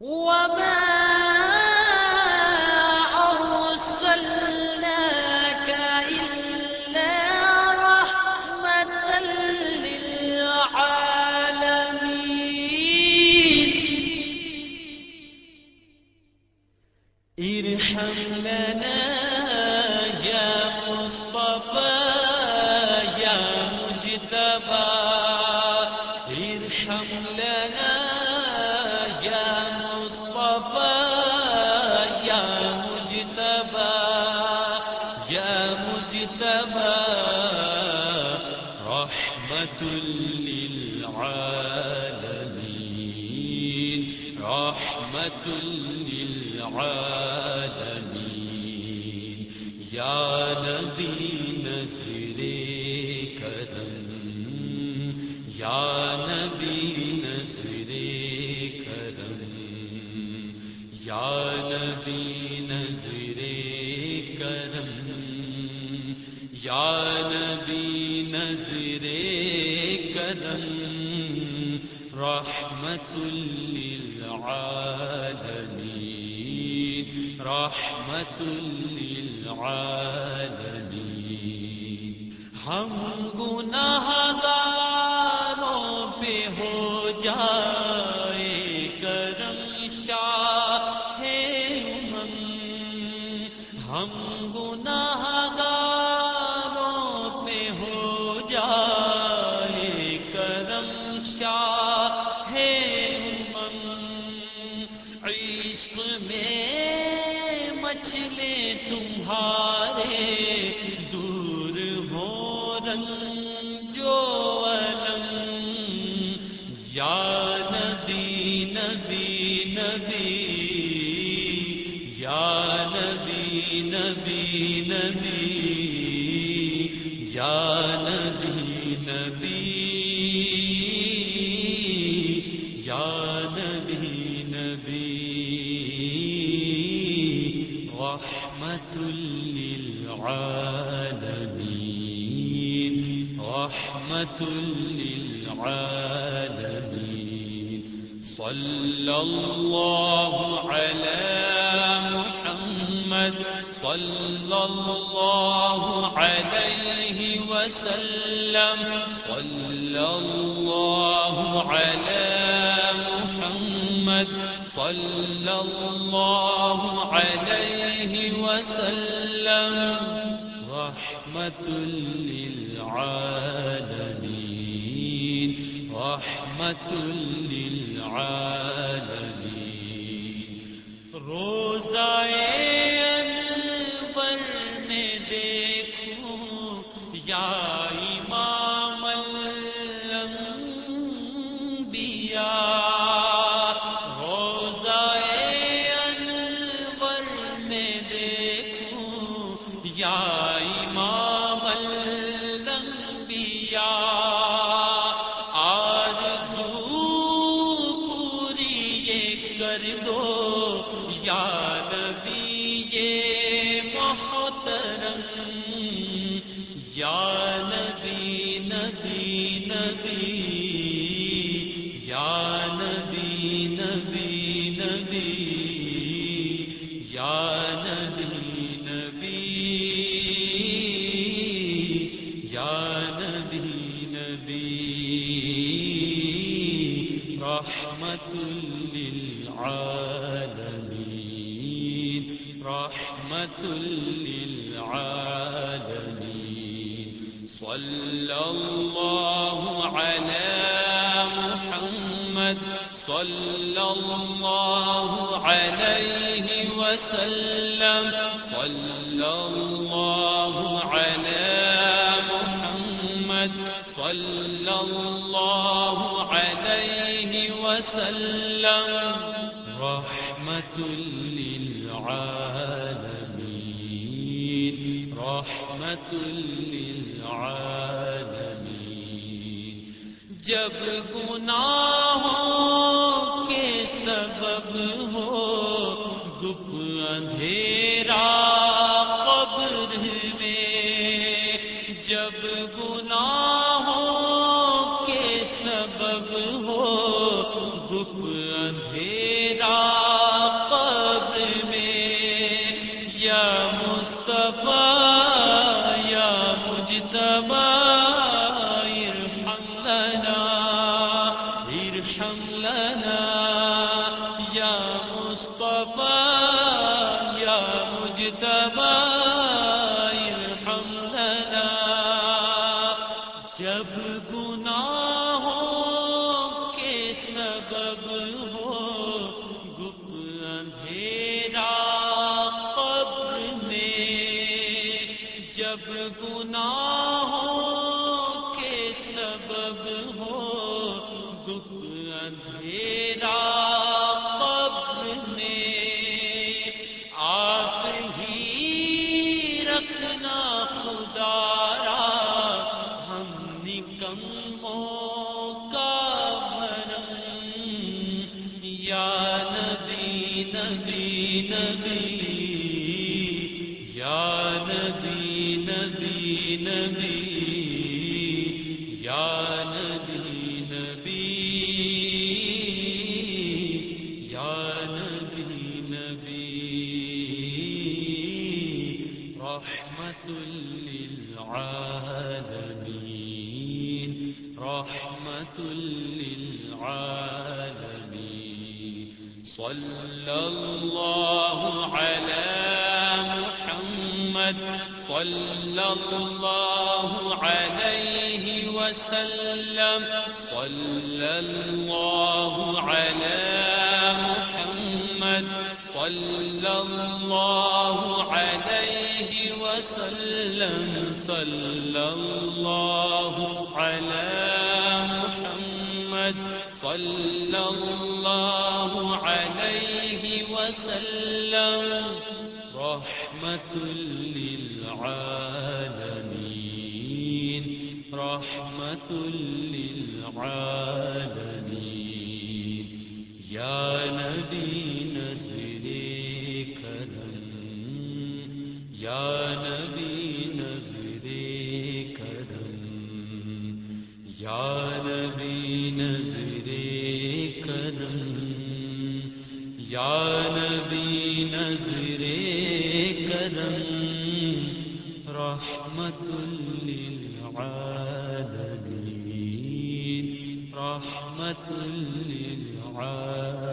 وما أرسلناك إلا رحمة للعالمين. ارحم ارحم لنا يا مصطفى يا مجتبى يا مجتبى رحمة للعالمين رحمة للعالمين يا رحمت للعالمین رحمت للعالمین ہم گناہ گاروں پہ ہو جائے تمہارے دور ہو رنگ جو علم۔ یا نبی نبی نبی رحمت للعالمین صلی اللہ علی محمد. صلی اللہ علیہ وسلم. صلی اللہ علی محمد. صلی اللہ علیہ وسلم. رحمت للعالمین رحمت للعالمین روزائے یا نبی، یہ محترم۔ یا نبی نبی نبی۔ یا نبی نبی نبی۔ یا نبی نبی۔ یا نبی نبی۔ رحمت للعالمین۔ رحمت للعالمین صلی اللہ علی محمد. صلی اللہ علیہ وسلم. صلی اللہ علی محمد. صلی اللہ علیہ وسلم. رحمت للعالمین رحمت للعالمین۔ جب گناہوں کے سبب ہو گپ اندھیر جب گناہوں کے سبب ہو یا نبی نبی، یا نبی نبی، رحمت للعالمین رحمت للعالمین، صلی اللہ محمد، صلی اللہ علیہ وسلم. صلی اللہ علی محمد. صلی اللہ علیہ وسلم. صلی اللہ علی محمد. صلی اللہ علیہ وسلم. رحمت للعالمین رحمت للعالمین یا نبی رحمة للعالمين رحمة للعالمين